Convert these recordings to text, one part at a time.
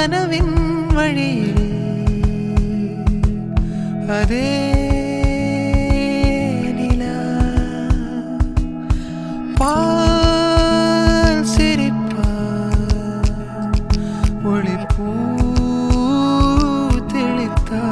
കനവിൻ വഴിയിലേ അതേ നില പാൽ സിരിപ്പ ഒളിപ്പൂ തെളിത്താൾ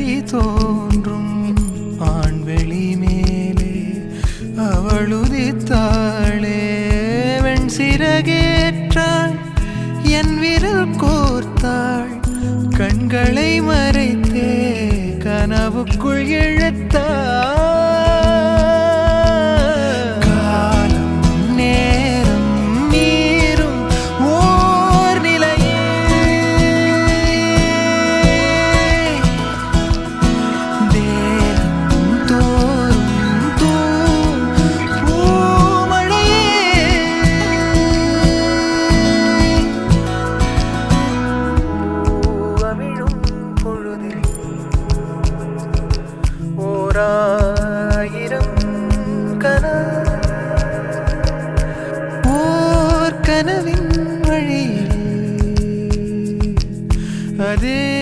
பேசி தோன்றும் ஆண்வெளி மேலே அவளுதித்தாளே வெண் சிறகேற்றாள் என் விரல் கோர்த்தாள் கண்களை மறைத்தாள் ഊരായിരം കന ഓർക്കനവിൻ വഴിയിൽ അതേ